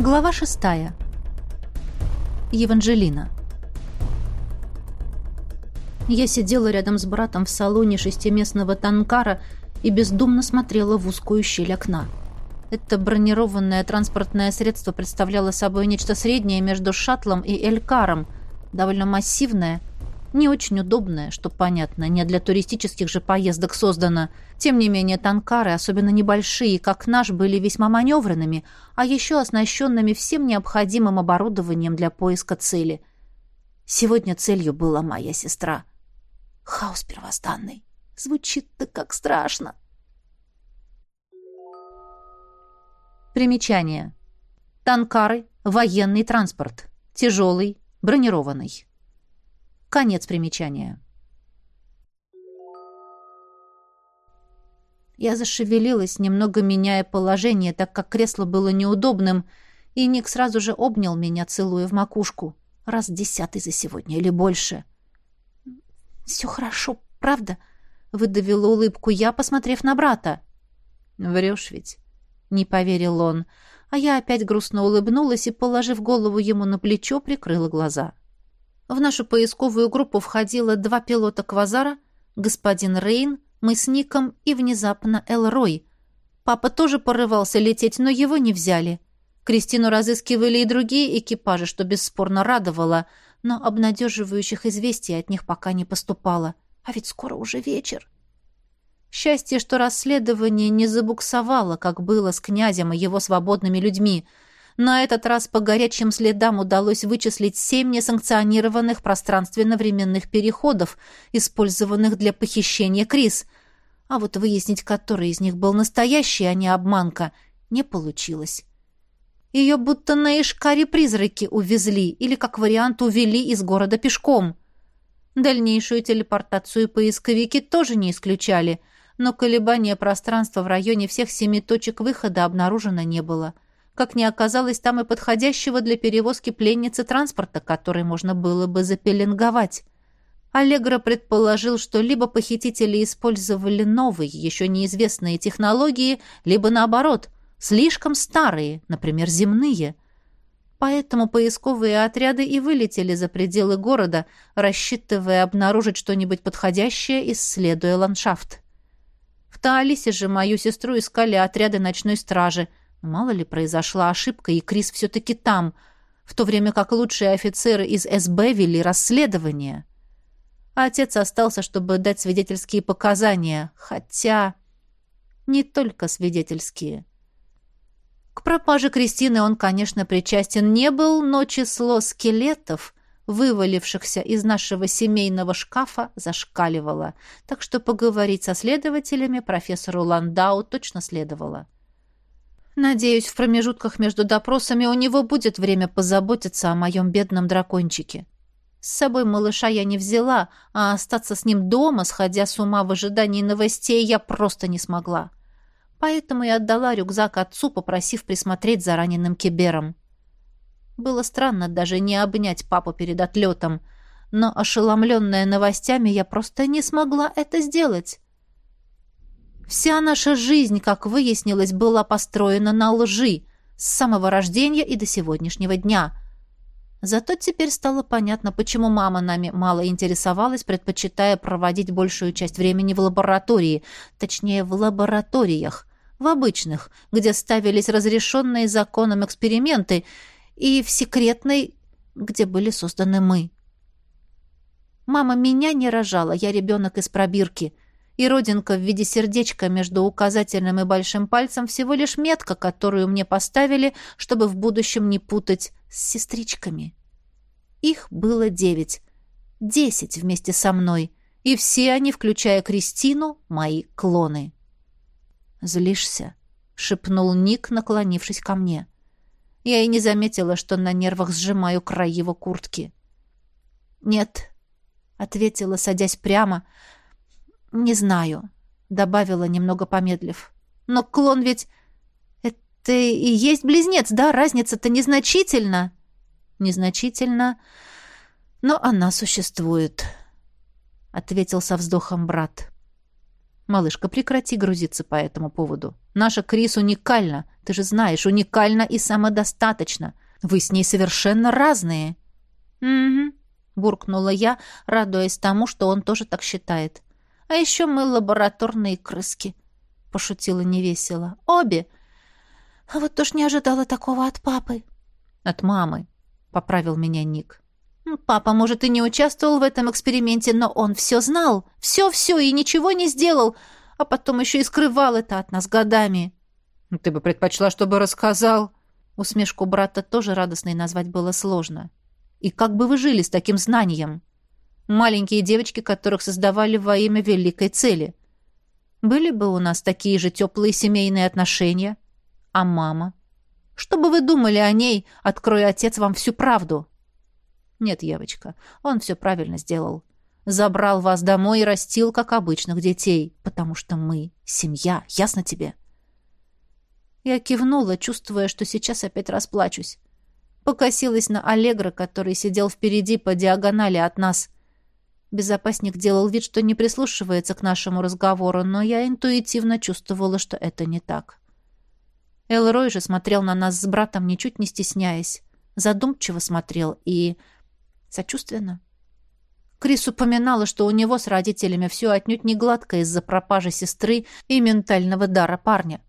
Глава шестая. Еванжелина. Я сидела рядом с братом в салоне шестиместного танкара и бездумно смотрела в узкую щель окна. Это бронированное транспортное средство представляло собой нечто среднее между шаттлом и элькаром, довольно массивное, не очень удобное, что понятно, не для туристических же поездок создано. Тем не менее, танкары, особенно небольшие, как наш, были весьма маневренными, а еще оснащенными всем необходимым оборудованием для поиска цели. Сегодня целью была моя сестра. Хаос первозданный. Звучит-то как страшно. Примечание. Танкары – военный транспорт. Тяжелый, бронированный. Конец примечания. Я зашевелилась, немного меняя положение, так как кресло было неудобным, и Ник сразу же обнял меня, целуя в макушку. Раз десятый за сегодня или больше. «Все хорошо, правда?» — выдавила улыбку я, посмотрев на брата. «Врешь ведь?» — не поверил он. А я опять грустно улыбнулась и, положив голову ему на плечо, прикрыла глаза. В нашу поисковую группу входило два пилота «Квазара», господин Рейн, мы с Ником и внезапно Элрой. Папа тоже порывался лететь, но его не взяли. Кристину разыскивали и другие экипажи, что бесспорно радовало, но обнадеживающих известий от них пока не поступало. А ведь скоро уже вечер. Счастье, что расследование не забуксовало, как было с князем и его свободными людьми — на этот раз по горячим следам удалось вычислить семь несанкционированных пространственно-временных переходов, использованных для похищения Крис. А вот выяснить, который из них был настоящий, а не обманка, не получилось. Ее будто на Ишкаре призраки увезли или, как вариант, увели из города пешком. Дальнейшую телепортацию поисковики тоже не исключали, но колебания пространства в районе всех семи точек выхода обнаружено не было — как не оказалось там и подходящего для перевозки пленницы транспорта, который можно было бы запеленговать. Аллегро предположил, что либо похитители использовали новые, еще неизвестные технологии, либо наоборот, слишком старые, например, земные. Поэтому поисковые отряды и вылетели за пределы города, рассчитывая обнаружить что-нибудь подходящее, исследуя ландшафт. В Таалисе же мою сестру искали отряды ночной стражи – Мало ли произошла ошибка, и Крис все-таки там, в то время как лучшие офицеры из СБ вели расследование. А отец остался, чтобы дать свидетельские показания, хотя не только свидетельские. К пропаже Кристины он, конечно, причастен не был, но число скелетов, вывалившихся из нашего семейного шкафа, зашкаливало, так что поговорить со следователями профессору Ландау точно следовало. — Надеюсь, в промежутках между допросами у него будет время позаботиться о моем бедном дракончике. С собой малыша я не взяла, а остаться с ним дома, сходя с ума в ожидании новостей, я просто не смогла. Поэтому я отдала рюкзак отцу, попросив присмотреть за раненым кибером. Было странно даже не обнять папу перед отлетом, но, ошеломленная новостями, я просто не смогла это сделать. Вся наша жизнь, как выяснилось, была построена на лжи с самого рождения и до сегодняшнего дня. Зато теперь стало понятно, почему мама нами мало интересовалась, предпочитая проводить большую часть времени в лаборатории, точнее, в лабораториях, в обычных, где ставились разрешенные законом эксперименты, и в секретной, где были созданы мы. Мама меня не рожала, я ребенок из пробирки — и родинка в виде сердечка между указательным и большим пальцем всего лишь метка, которую мне поставили, чтобы в будущем не путать с сестричками. Их было девять. Десять вместе со мной. И все они, включая Кристину, мои клоны. «Злишься?» — шепнул Ник, наклонившись ко мне. Я и не заметила, что на нервах сжимаю край его куртки. «Нет», — ответила, садясь прямо, — «Не знаю», — добавила, немного помедлив. «Но клон ведь... Это и есть близнец, да? Разница-то незначительна». «Незначительно, но она существует», — ответил со вздохом брат. «Малышка, прекрати грузиться по этому поводу. Наша Крис уникальна. Ты же знаешь, уникальна и самодостаточна. Вы с ней совершенно разные». «Угу», — буркнула я, радуясь тому, что он тоже так считает. «А еще мы лабораторные крыски», — пошутила невесело. «Обе. А вот тоже не ожидала такого от папы». «От мамы», — поправил меня Ник. «Папа, может, и не участвовал в этом эксперименте, но он все знал. Все-все и ничего не сделал, а потом еще и скрывал это от нас годами». «Ты бы предпочла, чтобы рассказал...» Усмешку брата тоже радостной назвать было сложно. «И как бы вы жили с таким знанием?» Маленькие девочки, которых создавали во имя великой цели. Были бы у нас такие же теплые семейные отношения. А мама? Что бы вы думали о ней, открой отец вам всю правду?» «Нет, Евочка, он все правильно сделал. Забрал вас домой и растил, как обычных детей, потому что мы — семья, ясно тебе?» Я кивнула, чувствуя, что сейчас опять расплачусь. Покосилась на Аллегра, который сидел впереди по диагонали от нас. Безопасник делал вид, что не прислушивается к нашему разговору, но я интуитивно чувствовала, что это не так. Элрой же смотрел на нас с братом, ничуть не стесняясь. Задумчиво смотрел и... сочувственно. Крис упоминала, что у него с родителями все отнюдь не гладко из-за пропажи сестры и ментального дара парня.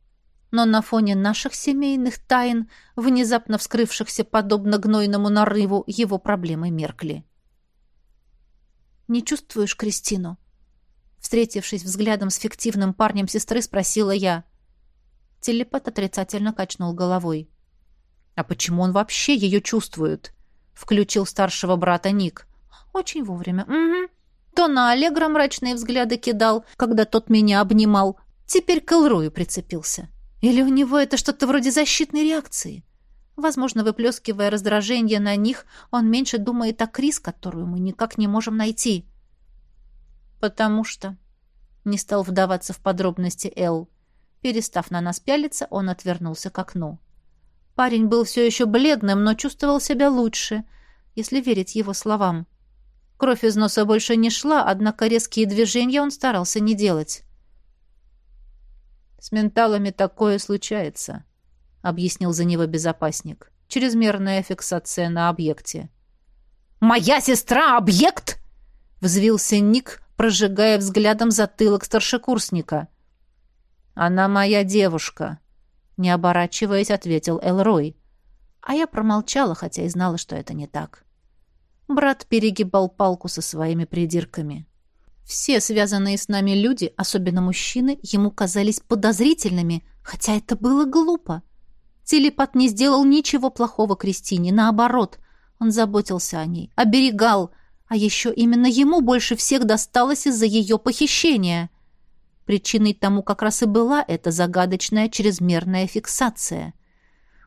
Но на фоне наших семейных тайн, внезапно вскрывшихся подобно гнойному нарыву, его проблемы меркли. «Не чувствуешь Кристину?» Встретившись взглядом с фиктивным парнем сестры, спросила я. Телепат отрицательно качнул головой. «А почему он вообще ее чувствует?» — включил старшего брата Ник. «Очень вовремя. Угу. То на Аллегра мрачные взгляды кидал, когда тот меня обнимал. Теперь к Элрою прицепился. Или у него это что-то вроде защитной реакции?» Возможно, выплескивая раздражение на них, он меньше думает о Крис, которую мы никак не можем найти. «Потому что...» — не стал вдаваться в подробности Эл. Перестав на нас пялиться, он отвернулся к окну. Парень был все еще бледным, но чувствовал себя лучше, если верить его словам. Кровь из носа больше не шла, однако резкие движения он старался не делать. «С менталами такое случается», — объяснил за него безопасник. «Чрезмерная фиксация на объекте». «Моя сестра — объект?» — взвился Ник, прожигая взглядом затылок старшекурсника — «Она моя девушка», — не оборачиваясь, ответил Элрой. А я промолчала, хотя и знала, что это не так. Брат перегибал палку со своими придирками. Все связанные с нами люди, особенно мужчины, ему казались подозрительными, хотя это было глупо. Телепат не сделал ничего плохого Кристине, наоборот, он заботился о ней, оберегал, а еще именно ему больше всех досталось из-за ее похищения — Причиной тому как раз и была эта загадочная чрезмерная фиксация.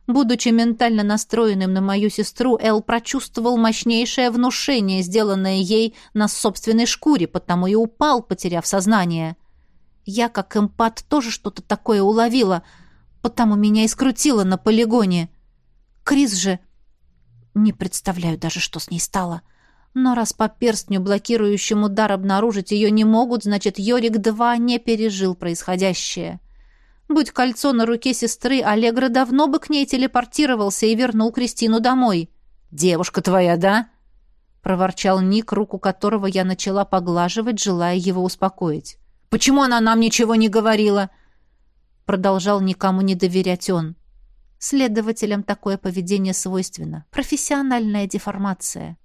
Будучи ментально настроенным на мою сестру, Эл прочувствовал мощнейшее внушение, сделанное ей на собственной шкуре, потому и упал, потеряв сознание. Я, как эмпат, тоже что-то такое уловила, потому меня и скрутило на полигоне. Крис же... Не представляю даже, что с ней стало. — но раз по перстню, блокирующему дар, обнаружить ее не могут, значит, Йорик-2 не пережил происходящее. Будь кольцо на руке сестры, Аллегра давно бы к ней телепортировался и вернул Кристину домой. «Девушка твоя, да?» — проворчал Ник, руку которого я начала поглаживать, желая его успокоить. «Почему она нам ничего не говорила?» Продолжал никому не доверять он. Следователям такое поведение свойственно. Профессиональная деформация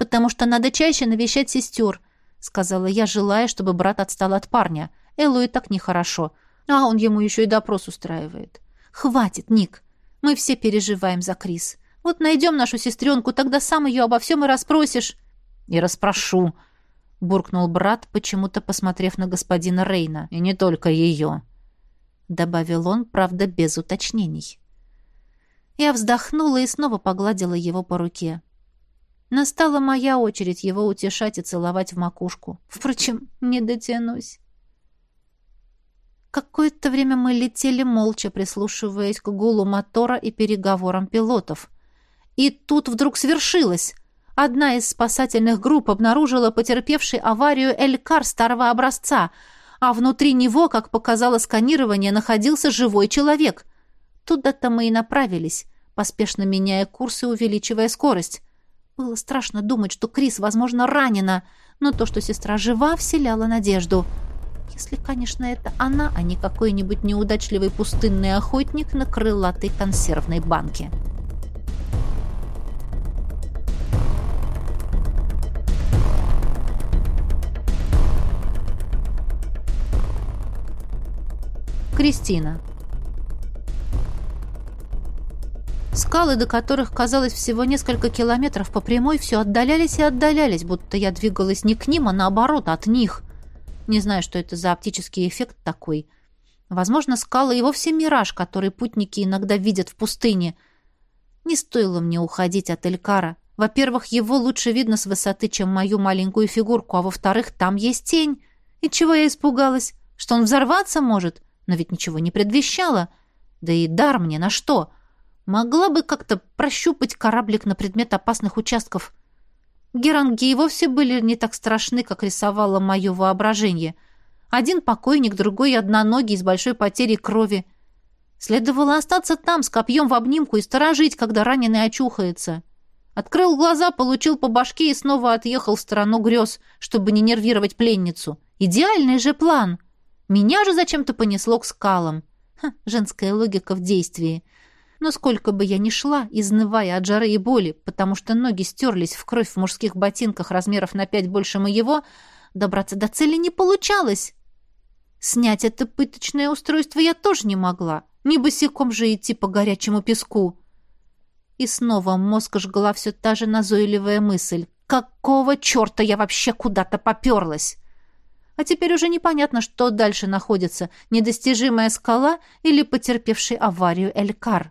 потому что надо чаще навещать сестер», — сказала я, желая, чтобы брат отстал от парня. Эллу и так нехорошо, а он ему еще и допрос устраивает. «Хватит, Ник, мы все переживаем за Крис. Вот найдем нашу сестренку, тогда сам ее обо всем и расспросишь». «И расспрошу», — буркнул брат, почему-то посмотрев на господина Рейна. «И не только ее», — добавил он, правда, без уточнений. Я вздохнула и снова погладила его по руке. Настала моя очередь его утешать и целовать в макушку. Впрочем, не дотянусь. Какое-то время мы летели молча, прислушиваясь к гулу мотора и переговорам пилотов. И тут вдруг свершилось. Одна из спасательных групп обнаружила потерпевший аварию Элькар старого образца. а внутри него, как показало сканирование, находился живой человек. Туда-то мы и направились, поспешно меняя курс и увеличивая скорость. Было страшно думать, что Крис, возможно, ранена, но то, что сестра жива, вселяло надежду. Если, конечно, это она, а не какой-нибудь неудачливый пустынный охотник на крылатой консервной банке. Кристина Скалы, до которых казалось всего несколько километров по прямой, все отдалялись и отдалялись, будто я двигалась не к ним, а наоборот, от них. Не знаю, что это за оптический эффект такой. Возможно, скалы и вовсе мираж, который путники иногда видят в пустыне. Не стоило мне уходить от Элькара. Во-первых, его лучше видно с высоты, чем мою маленькую фигурку, а во-вторых, там есть тень. И чего я испугалась? Что он взорваться может? Но ведь ничего не предвещало. Да и дар мне на что? — Могла бы как-то прощупать кораблик на предмет опасных участков. Геранги и вовсе были не так страшны, как рисовало мое воображение. Один покойник, другой одноногий с большой потерей крови. Следовало остаться там с копьем в обнимку и сторожить, когда раненый очухается. Открыл глаза, получил по башке и снова отъехал в сторону грез, чтобы не нервировать пленницу. Идеальный же план. Меня же зачем-то понесло к скалам. Ха, женская логика в действии. Но сколько бы я ни шла, изнывая от жары и боли, потому что ноги стерлись в кровь в мужских ботинках размеров на пять больше моего, добраться до цели не получалось. Снять это пыточное устройство я тоже не могла. Не босиком же идти по горячему песку. И снова мозг жгла все та же назойливая мысль. Какого черта я вообще куда-то поперлась? А теперь уже непонятно, что дальше находится, недостижимая скала или потерпевший аварию Элькар.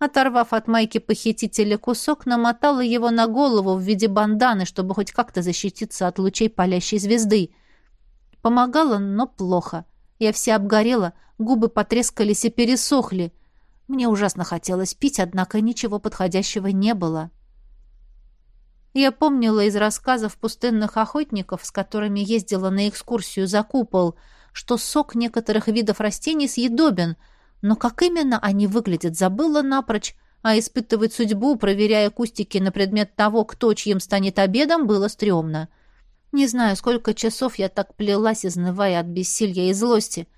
Оторвав от майки похитителя кусок, намотала его на голову в виде банданы, чтобы хоть как-то защититься от лучей палящей звезды. Помогала, но плохо. Я вся обгорела, губы потрескались и пересохли. Мне ужасно хотелось пить, однако ничего подходящего не было. Я помнила из рассказов пустынных охотников, с которыми ездила на экскурсию за купол, что сок некоторых видов растений съедобен — но как именно они выглядят, забыла напрочь, а испытывать судьбу, проверяя кустики на предмет того, кто чьим станет обедом, было стрёмно. Не знаю, сколько часов я так плелась, изнывая от бессилья и злости.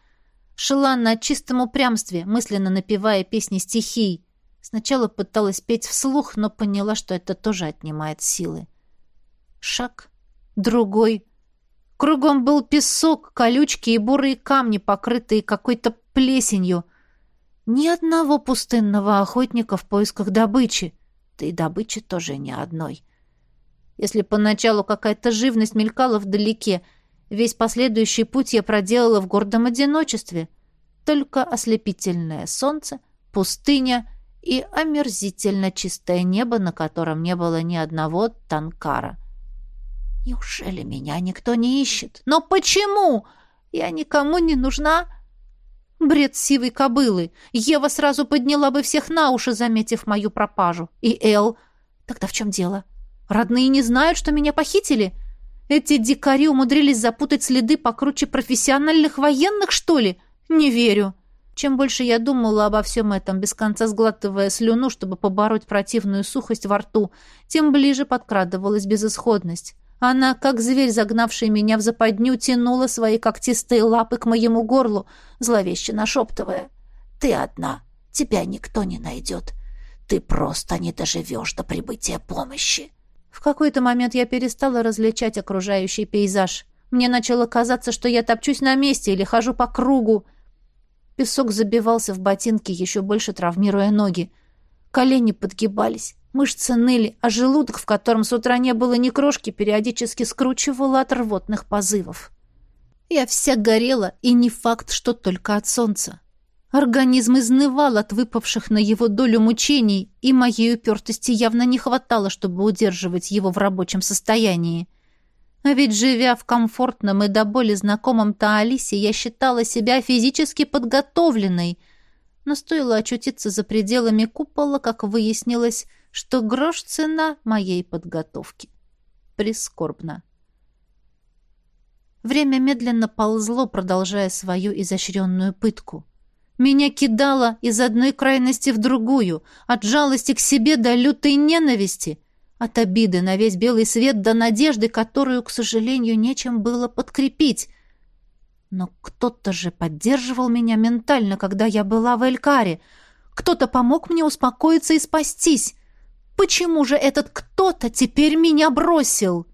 Шла на чистом упрямстве, мысленно напевая песни стихий. Сначала пыталась петь вслух, но поняла, что это тоже отнимает силы. Шаг, другой. Кругом был песок, колючки и бурые камни, покрытые какой-то плесенью. Ни одного пустынного охотника в поисках добычи. Да и добычи тоже ни одной. Если поначалу какая-то живность мелькала вдалеке, весь последующий путь я проделала в гордом одиночестве. Только ослепительное солнце, пустыня и омерзительно чистое небо, на котором не было ни одного танкара. Неужели меня никто не ищет? Но почему? Я никому не нужна. Бред сивой кобылы. Ева сразу подняла бы всех на уши, заметив мою пропажу. И Эл. Тогда в чем дело? Родные не знают, что меня похитили? Эти дикари умудрились запутать следы покруче профессиональных военных, что ли? Не верю. Чем больше я думала обо всем этом, без конца сглатывая слюну, чтобы побороть противную сухость во рту, тем ближе подкрадывалась безысходность. Она, как зверь, загнавший меня в западню, тянула свои когтистые лапы к моему горлу, зловеще нашептывая. «Ты одна. Тебя никто не найдет. Ты просто не доживешь до прибытия помощи». В какой-то момент я перестала различать окружающий пейзаж. Мне начало казаться, что я топчусь на месте или хожу по кругу. Песок забивался в ботинки, еще больше травмируя ноги. Колени подгибались. Мышцы ныли, а желудок, в котором с утра не было ни крошки, периодически скручивало от рвотных позывов. Я вся горела, и не факт, что только от солнца. Организм изнывал от выпавших на его долю мучений, и моей упертости явно не хватало, чтобы удерживать его в рабочем состоянии. А ведь, живя в комфортном и до боли знакомом Таалисе, я считала себя физически подготовленной. Но стоило очутиться за пределами купола, как выяснилось, что грош — цена моей подготовки. Прискорбно. Время медленно ползло, продолжая свою изощренную пытку. Меня кидало из одной крайности в другую, от жалости к себе до лютой ненависти, от обиды на весь белый свет до надежды, которую, к сожалению, нечем было подкрепить. Но кто-то же поддерживал меня ментально, когда я была в Элькаре. Кто-то помог мне успокоиться и спастись. Почему же этот кто-то теперь меня бросил?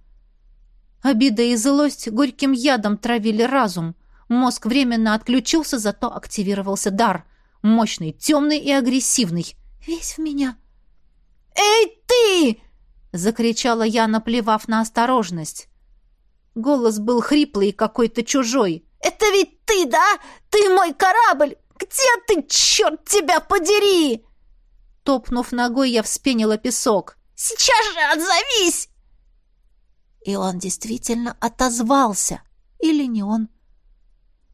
Обида и злость горьким ядом травили разум — Мозг временно отключился, зато активировался дар. Мощный, темный и агрессивный. Весь в меня. «Эй, ты!» — закричала я, наплевав на осторожность. Голос был хриплый и какой-то чужой. «Это ведь ты, да? Ты мой корабль! Где ты, черт тебя подери?» Топнув ногой, я вспенила песок. «Сейчас же отзовись!» И он действительно отозвался. Или не он?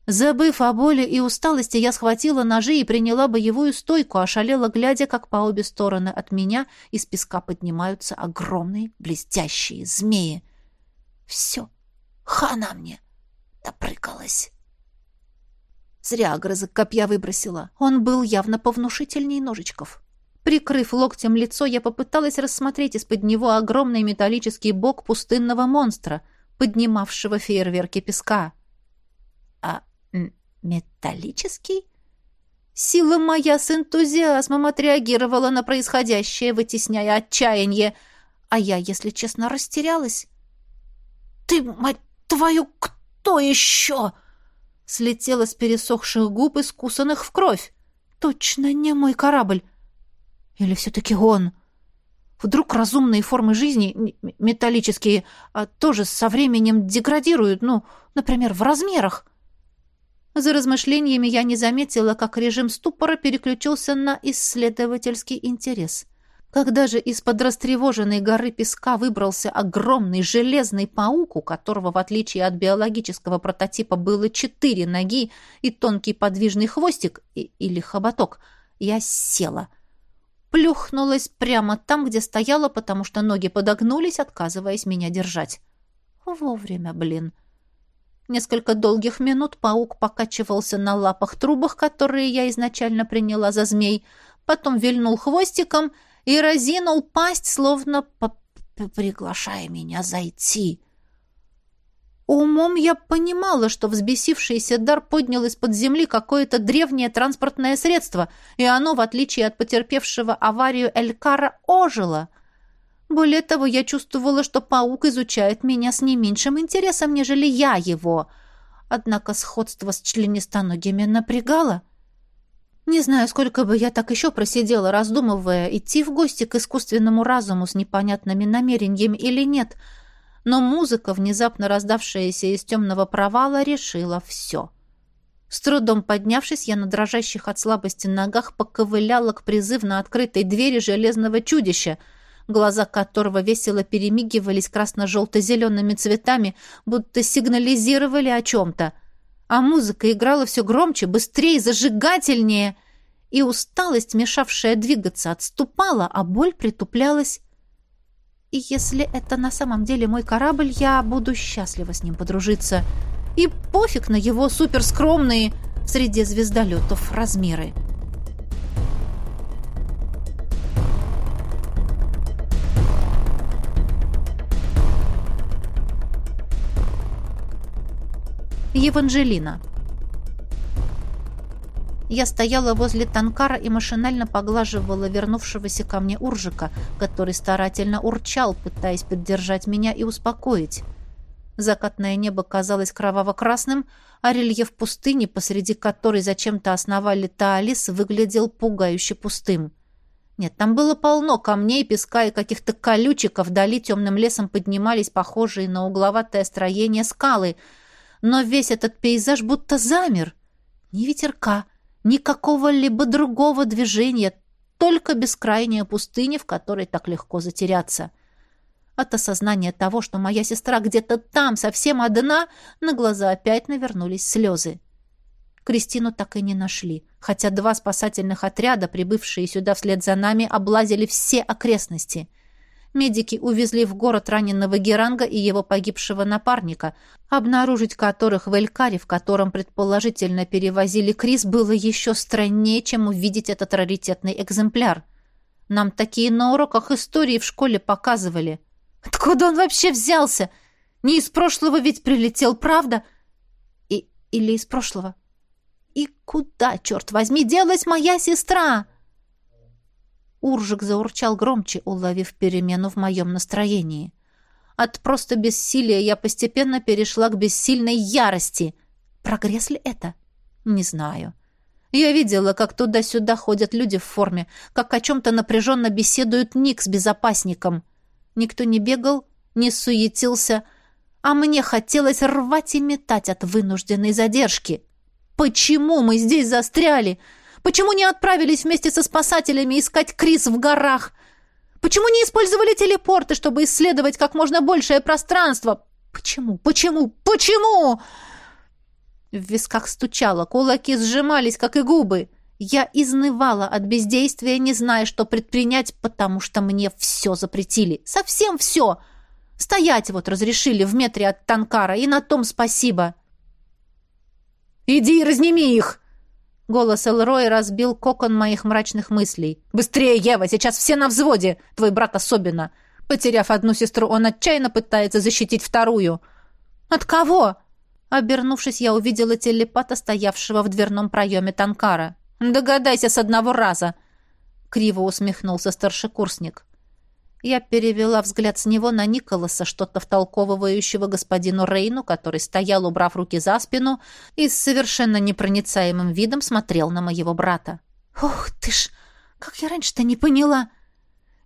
Забыв о боли и усталости, я схватила ножи и приняла боевую стойку, ошалела, глядя, как по обе стороны от меня из песка поднимаются огромные блестящие змеи. Все, хана мне, допрыгалась. Зря огрызок копья выбросила. Он был явно повнушительней ножичков. Прикрыв локтем лицо, я попыталась рассмотреть из-под него огромный металлический бок пустынного монстра, поднимавшего фейерверки песка. Металлический? Сила моя с энтузиазмом отреагировала на происходящее, вытесняя отчаяние, а я, если честно, растерялась. «Ты, мать твою, кто еще?» Слетела с пересохших губ, искусанных в кровь. «Точно не мой корабль. Или все-таки он?» Вдруг разумные формы жизни, металлические, а тоже со временем деградируют, ну, например, в размерах. За размышлениями я не заметила, как режим ступора переключился на исследовательский интерес. Когда же из-под растревоженной горы песка выбрался огромный железный паук, у которого, в отличие от биологического прототипа, было четыре ноги и тонкий подвижный хвостик и, или хоботок, я села. Плюхнулась прямо там, где стояла, потому что ноги подогнулись, отказываясь меня держать. Вовремя, блин. Несколько долгих минут паук покачивался на лапах-трубах, которые я изначально приняла за змей, потом вильнул хвостиком и разинул пасть, словно приглашая меня зайти. Умом я понимала, что взбесившийся дар поднял из-под земли какое-то древнее транспортное средство, и оно, в отличие от потерпевшего аварию Элькара, ожило — более того, я чувствовала, что паук изучает меня с не меньшим интересом, нежели я его. Однако сходство с членистоногими напрягало. Не знаю, сколько бы я так еще просидела, раздумывая, идти в гости к искусственному разуму с непонятными намерениями или нет, но музыка, внезапно раздавшаяся из темного провала, решила все. С трудом поднявшись, я на дрожащих от слабости ногах поковыляла к призывно открытой двери железного чудища — глаза которого весело перемигивались красно-желто-зелеными цветами, будто сигнализировали о чем-то. А музыка играла все громче, быстрее, зажигательнее, и усталость, мешавшая двигаться, отступала, а боль притуплялась. И если это на самом деле мой корабль, я буду счастлива с ним подружиться. И пофиг на его суперскромные среди звездолетов размеры. Еванжелина. Я стояла возле танкара и машинально поглаживала вернувшегося ко мне уржика, который старательно урчал, пытаясь поддержать меня и успокоить. Закатное небо казалось кроваво-красным, а рельеф пустыни, посреди которой зачем-то основали Таалис, выглядел пугающе пустым. Нет, там было полно камней, песка и каких-то колючек, а вдали темным лесом поднимались похожие на угловатое строение скалы — но весь этот пейзаж будто замер. Ни ветерка, ни какого-либо другого движения, только бескрайняя пустыня, в которой так легко затеряться. От осознания того, что моя сестра где-то там, совсем одна, на глаза опять навернулись слезы. Кристину так и не нашли, хотя два спасательных отряда, прибывшие сюда вслед за нами, облазили все окрестности — медики увезли в город раненого Геранга и его погибшего напарника, обнаружить которых в Элькаре, в котором предположительно перевозили Крис, было еще страннее, чем увидеть этот раритетный экземпляр. Нам такие на уроках истории в школе показывали. Откуда он вообще взялся? Не из прошлого ведь прилетел, правда? И, или из прошлого? И куда, черт возьми, делась моя сестра?» Уржик заурчал громче, уловив перемену в моем настроении. От просто бессилия я постепенно перешла к бессильной ярости. Прогресс ли это? Не знаю. Я видела, как туда-сюда ходят люди в форме, как о чем-то напряженно беседует Ник с безопасником. Никто не бегал, не суетился, а мне хотелось рвать и метать от вынужденной задержки. Почему мы здесь застряли? Почему не отправились вместе со спасателями искать Крис в горах? Почему не использовали телепорты, чтобы исследовать как можно большее пространство? Почему? Почему? Почему? В висках стучало, кулаки сжимались, как и губы. Я изнывала от бездействия, не зная, что предпринять, потому что мне все запретили. Совсем все. Стоять вот разрешили в метре от Танкара, и на том спасибо. «Иди и разними их!» Голос Элроя разбил кокон моих мрачных мыслей. «Быстрее, Ева! Сейчас все на взводе! Твой брат особенно! Потеряв одну сестру, он отчаянно пытается защитить вторую!» «От кого?» Обернувшись, я увидела телепата, стоявшего в дверном проеме Танкара. «Догадайся с одного раза!» Криво усмехнулся старшекурсник. Я перевела взгляд с него на Николаса, что-то втолковывающего господину Рейну, который стоял, убрав руки за спину, и с совершенно непроницаемым видом смотрел на моего брата. «Ох ты ж! Как я раньше-то не поняла!»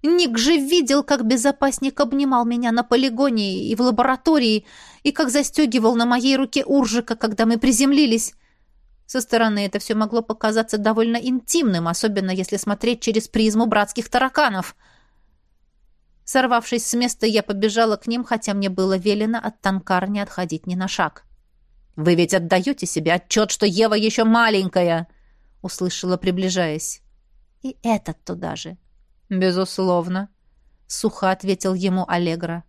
Ник же видел, как безопасник обнимал меня на полигоне и в лаборатории, и как застегивал на моей руке уржика, когда мы приземлились. Со стороны это все могло показаться довольно интимным, особенно если смотреть через призму братских тараканов — Сорвавшись с места, я побежала к ним, хотя мне было велено от танкара не отходить ни на шаг. «Вы ведь отдаете себе отчет, что Ева еще маленькая!» — услышала, приближаясь. «И этот туда же». «Безусловно», — сухо ответил ему Аллегра.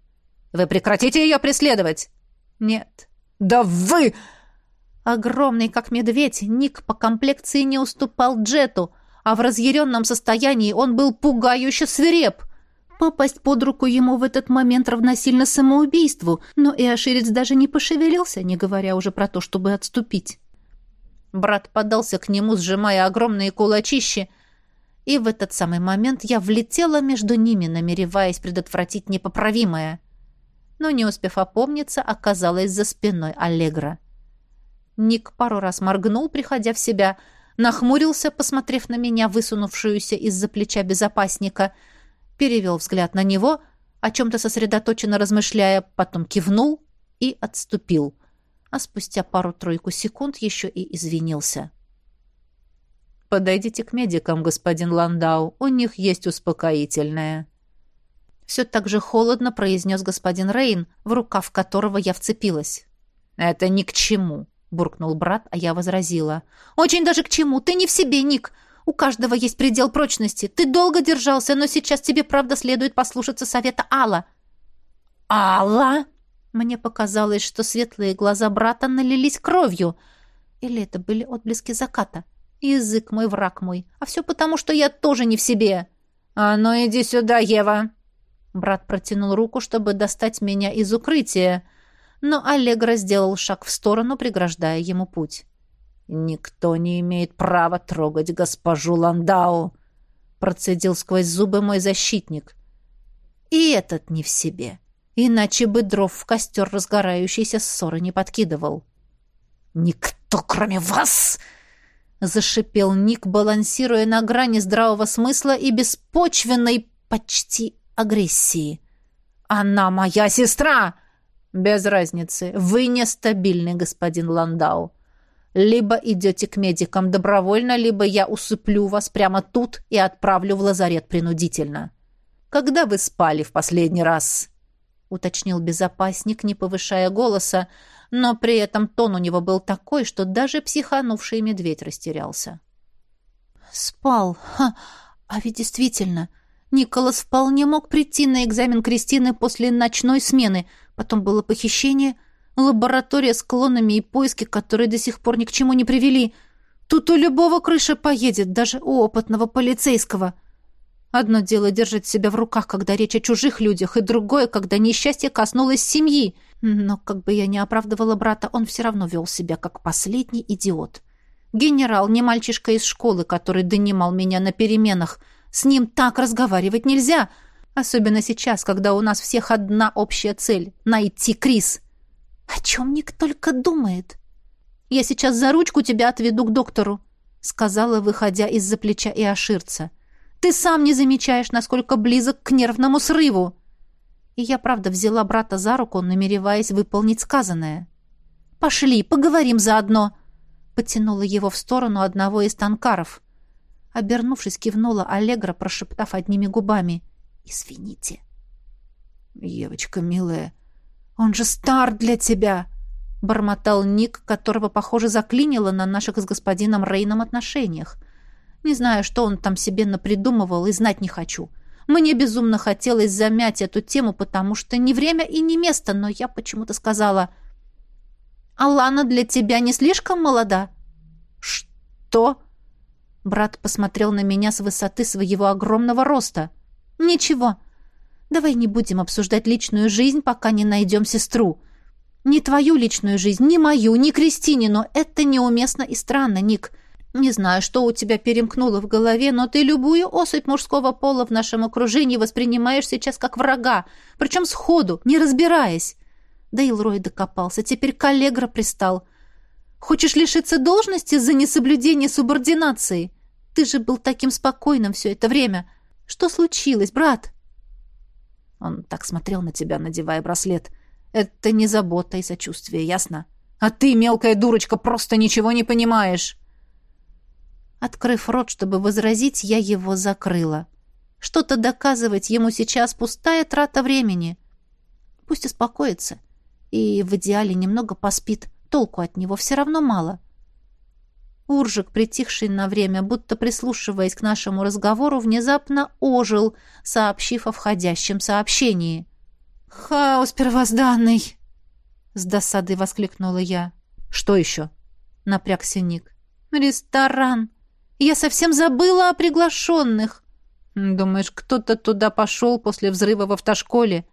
«Вы прекратите ее преследовать?» «Нет». «Да вы...» Огромный, как медведь, Ник по комплекции не уступал Джету, а в разъяренном состоянии он был пугающе свиреп. Попасть под руку ему в этот момент равносильно самоубийству, но и Аширец даже не пошевелился, не говоря уже про то, чтобы отступить. Брат подался к нему, сжимая огромные кулачищи, и в этот самый момент я влетела между ними, намереваясь предотвратить непоправимое. Но, не успев опомниться, оказалась за спиной Аллегра. Ник пару раз моргнул, приходя в себя, нахмурился, посмотрев на меня, высунувшуюся из-за плеча безопасника — перевел взгляд на него, о чем-то сосредоточенно размышляя, потом кивнул и отступил, а спустя пару-тройку секунд еще и извинился. «Подойдите к медикам, господин Ландау, у них есть успокоительное». Все так же холодно произнес господин Рейн, в рукав которого я вцепилась. «Это ни к чему», — буркнул брат, а я возразила. «Очень даже к чему. Ты не в себе, Ник. У каждого есть предел прочности. Ты долго держался, но сейчас тебе, правда, следует послушаться совета Алла». «Алла?» Мне показалось, что светлые глаза брата налились кровью. Или это были отблески заката? Язык мой, враг мой. А все потому, что я тоже не в себе. «А ну иди сюда, Ева!» Брат протянул руку, чтобы достать меня из укрытия, но Аллегра сделал шаг в сторону, преграждая ему путь. «Никто не имеет права трогать госпожу Ландау», — процедил сквозь зубы мой защитник. «И этот не в себе, иначе бы дров в костер разгорающейся ссоры не подкидывал». «Никто, кроме вас!» — зашипел Ник, балансируя на грани здравого смысла и беспочвенной почти агрессии. «Она моя сестра!» «Без разницы. Вы нестабильный, господин Ландау. Либо идете к медикам добровольно, либо я усыплю вас прямо тут и отправлю в лазарет принудительно. Когда вы спали в последний раз?» уточнил безопасник, не повышая голоса, но при этом тон у него был такой, что даже психанувший медведь растерялся. «Спал. Ха! А ведь действительно, Николас вполне мог прийти на экзамен Кристины после ночной смены. Потом было похищение, лаборатория с клонами и поиски, которые до сих пор ни к чему не привели. Тут у любого крыша поедет, даже у опытного полицейского. Одно дело держать себя в руках, когда речь о чужих людях, и другое, когда несчастье коснулось семьи. Но, как бы я ни оправдывала брата, он все равно вел себя как последний идиот. Генерал не мальчишка из школы, который донимал меня на переменах — с ним так разговаривать нельзя, особенно сейчас, когда у нас всех одна общая цель — найти Крис. О чем Ник только думает? Я сейчас за ручку тебя отведу к доктору, сказала, выходя из-за плеча и оширца. Ты сам не замечаешь, насколько близок к нервному срыву. И я, правда, взяла брата за руку, намереваясь выполнить сказанное. «Пошли, поговорим заодно!» Потянула его в сторону одного из танкаров. Обернувшись, кивнула Аллегра, прошептав одними губами. «Извините». «Евочка, милая, он же стар для тебя!» Бормотал Ник, которого, похоже, заклинило на наших с господином Рейном отношениях. Не знаю, что он там себе напридумывал, и знать не хочу. Мне безумно хотелось замять эту тему, потому что не время и не место, но я почему-то сказала... «Алана для тебя не слишком молода?» «Что?» Брат посмотрел на меня с высоты своего огромного роста. «Ничего. Давай не будем обсуждать личную жизнь, пока не найдем сестру. Не твою личную жизнь, не мою, не Кристинину. Это неуместно и странно, Ник. Не знаю, что у тебя перемкнуло в голове, но ты любую особь мужского пола в нашем окружении воспринимаешь сейчас как врага, причем сходу, не разбираясь. Да и Лрой докопался, теперь коллегра пристал. Хочешь лишиться должности за несоблюдение субординации?» Ты же был таким спокойным все это время. Что случилось, брат?» Он так смотрел на тебя, надевая браслет. «Это не забота и сочувствие, ясно? А ты, мелкая дурочка, просто ничего не понимаешь!» Открыв рот, чтобы возразить, я его закрыла. Что-то доказывать ему сейчас пустая трата времени. Пусть успокоится. И в идеале немного поспит. Толку от него все равно мало. Уржик, притихший на время, будто прислушиваясь к нашему разговору, внезапно ожил, сообщив о входящем сообщении. «Хаос первозданный!» — с досадой воскликнула я. «Что еще?» — напрягся Ник. «Ресторан! Я совсем забыла о приглашенных!» «Думаешь, кто-то туда пошел после взрыва в автошколе?»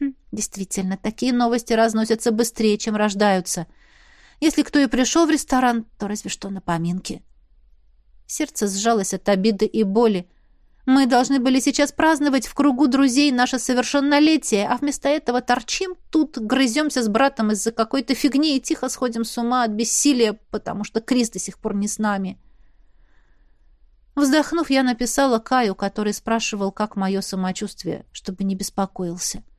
хм, «Действительно, такие новости разносятся быстрее, чем рождаются. Если кто и пришел в ресторан, то разве что на поминки. Сердце сжалось от обиды и боли. Мы должны были сейчас праздновать в кругу друзей наше совершеннолетие, а вместо этого торчим тут, грыземся с братом из-за какой-то фигни и тихо сходим с ума от бессилия, потому что Крис до сих пор не с нами. Вздохнув, я написала Каю, который спрашивал, как мое самочувствие, чтобы не беспокоился. —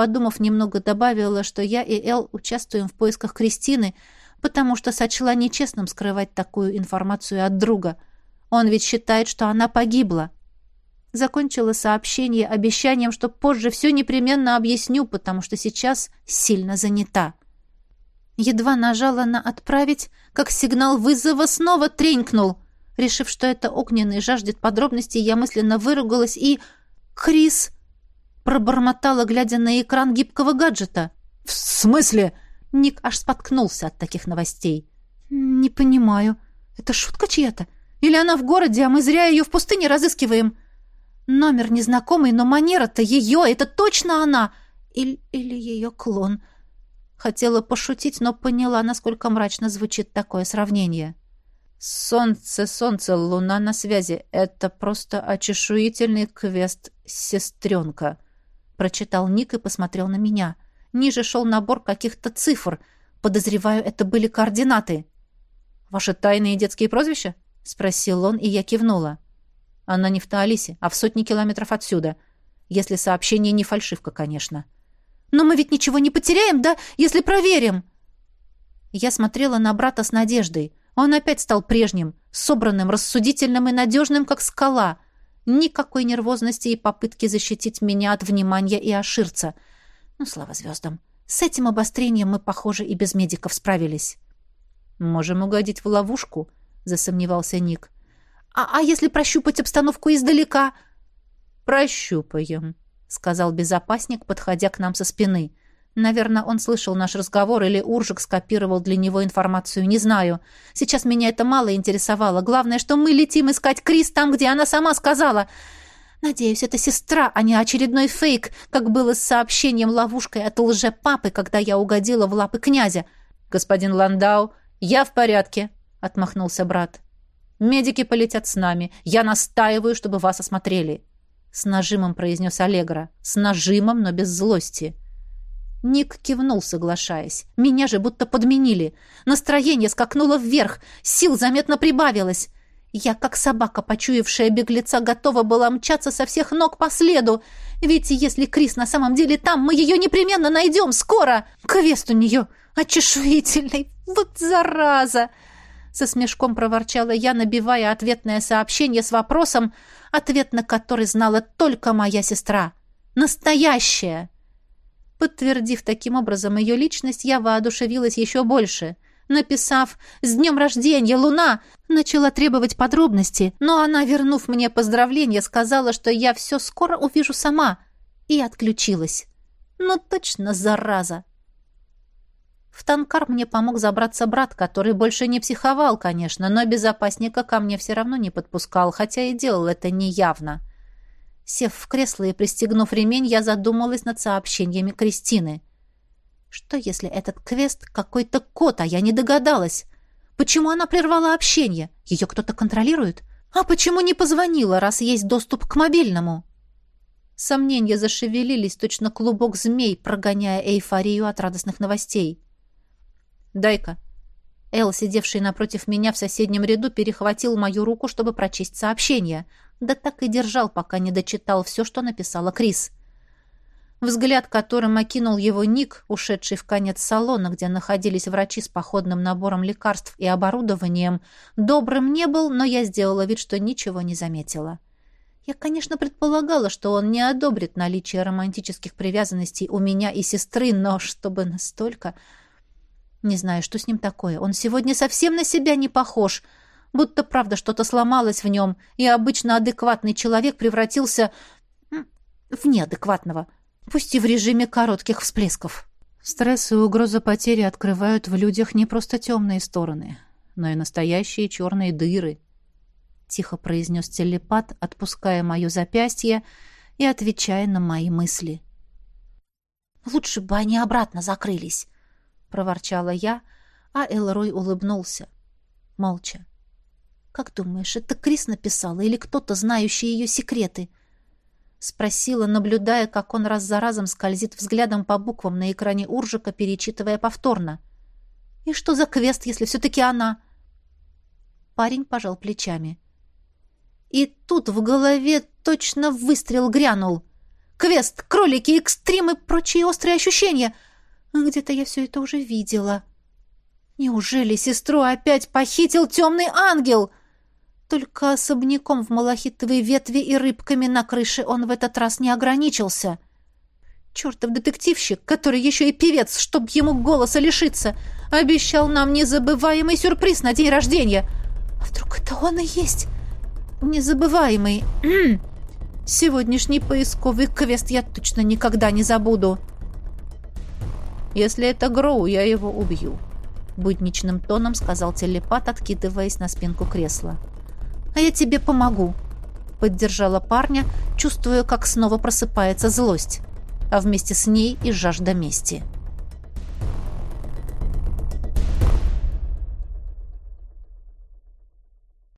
Подумав немного, добавила, что я и Эл участвуем в поисках Кристины, потому что сочла нечестным скрывать такую информацию от друга. Он ведь считает, что она погибла. Закончила сообщение обещанием, что позже все непременно объясню, потому что сейчас сильно занята. Едва нажала на «отправить», как сигнал вызова снова тренькнул. Решив, что это огненный жаждет подробностей, я мысленно выругалась и... «Крис!» Пробормотала, глядя на экран гибкого гаджета. «В смысле?» Ник аж споткнулся от таких новостей. «Не понимаю. Это шутка чья-то? Или она в городе, а мы зря ее в пустыне разыскиваем? Номер незнакомый, но манера-то ее, это точно она! Или, или ее клон?» Хотела пошутить, но поняла, насколько мрачно звучит такое сравнение. «Солнце, солнце, луна на связи. Это просто очешуительный квест «Сестренка» прочитал ник и посмотрел на меня. Ниже шел набор каких-то цифр. Подозреваю, это были координаты. «Ваши тайные детские прозвища?» — спросил он, и я кивнула. «Она не в Таалисе, а в сотни километров отсюда. Если сообщение не фальшивка, конечно». «Но мы ведь ничего не потеряем, да, если проверим?» Я смотрела на брата с надеждой. Он опять стал прежним, собранным, рассудительным и надежным, как скала — Никакой нервозности и попытки защитить меня от внимания и оширца. Ну, слава звездам. С этим обострением мы, похоже, и без медиков справились. «Можем угодить в ловушку», — засомневался Ник. «А, а если прощупать обстановку издалека?» «Прощупаем», — сказал безопасник, подходя к нам со спины. Наверное, он слышал наш разговор или Уржик скопировал для него информацию, не знаю. Сейчас меня это мало интересовало. Главное, что мы летим искать Крис там, где она сама сказала. Надеюсь, это сестра, а не очередной фейк, как было с сообщением ловушкой от лже-папы, когда я угодила в лапы князя. «Господин Ландау, я в порядке», — отмахнулся брат. «Медики полетят с нами. Я настаиваю, чтобы вас осмотрели». С нажимом произнес Аллегра. С нажимом, но без злости. Ник кивнул, соглашаясь. Меня же будто подменили. Настроение скакнуло вверх, сил заметно прибавилось. Я, как собака, почуявшая беглеца, готова была мчаться со всех ног по следу. Ведь если Крис на самом деле там, мы ее непременно найдем скоро. Квест у нее очешуительный. Вот зараза! Со смешком проворчала я, набивая ответное сообщение с вопросом, ответ на который знала только моя сестра. Настоящая! Подтвердив таким образом ее личность, я воодушевилась еще больше. Написав «С днем рождения, Луна!», начала требовать подробности, но она, вернув мне поздравления, сказала, что я все скоро увижу сама, и отключилась. Ну точно, зараза! В танкар мне помог забраться брат, который больше не психовал, конечно, но безопасника ко мне все равно не подпускал, хотя и делал это неявно. Сев в кресло и пристегнув ремень, я задумалась над сообщениями Кристины. Что, если этот квест какой-то кот, а я не догадалась? Почему она прервала общение? Ее кто-то контролирует? А почему не позвонила, раз есть доступ к мобильному? Сомнения зашевелились, точно клубок змей, прогоняя эйфорию от радостных новостей. «Дай-ка». Эл, сидевший напротив меня в соседнем ряду, перехватил мою руку, чтобы прочесть сообщение — да так и держал, пока не дочитал все, что написала Крис. Взгляд, которым окинул его Ник, ушедший в конец салона, где находились врачи с походным набором лекарств и оборудованием, добрым не был, но я сделала вид, что ничего не заметила. Я, конечно, предполагала, что он не одобрит наличие романтических привязанностей у меня и сестры, но чтобы настолько... Не знаю, что с ним такое. Он сегодня совсем на себя не похож — будто правда что-то сломалось в нем, и обычно адекватный человек превратился в неадекватного, пусть и в режиме коротких всплесков. Стресс и угроза потери открывают в людях не просто темные стороны, но и настоящие черные дыры. Тихо произнес телепат, отпуская мое запястье и отвечая на мои мысли. «Лучше бы они обратно закрылись», — проворчала я, а Элрой улыбнулся. Молча. «Как думаешь, это Крис написала или кто-то, знающий ее секреты?» Спросила, наблюдая, как он раз за разом скользит взглядом по буквам на экране Уржика, перечитывая повторно. «И что за квест, если все-таки она?» Парень пожал плечами. И тут в голове точно выстрел грянул. «Квест, кролики, экстрим и прочие острые ощущения!» Где-то я все это уже видела. Неужели сестру опять похитил темный ангел?» Только особняком в малахитовой ветви и рыбками на крыше он в этот раз не ограничился. Чертов детективщик, который еще и певец, чтоб ему голоса лишиться, обещал нам незабываемый сюрприз на день рождения. А вдруг это он и есть? Незабываемый. Сегодняшний поисковый квест я точно никогда не забуду. Если это Гроу, я его убью. Будничным тоном сказал телепат, откидываясь на спинку кресла а я тебе помогу», — поддержала парня, чувствуя, как снова просыпается злость, а вместе с ней и жажда мести.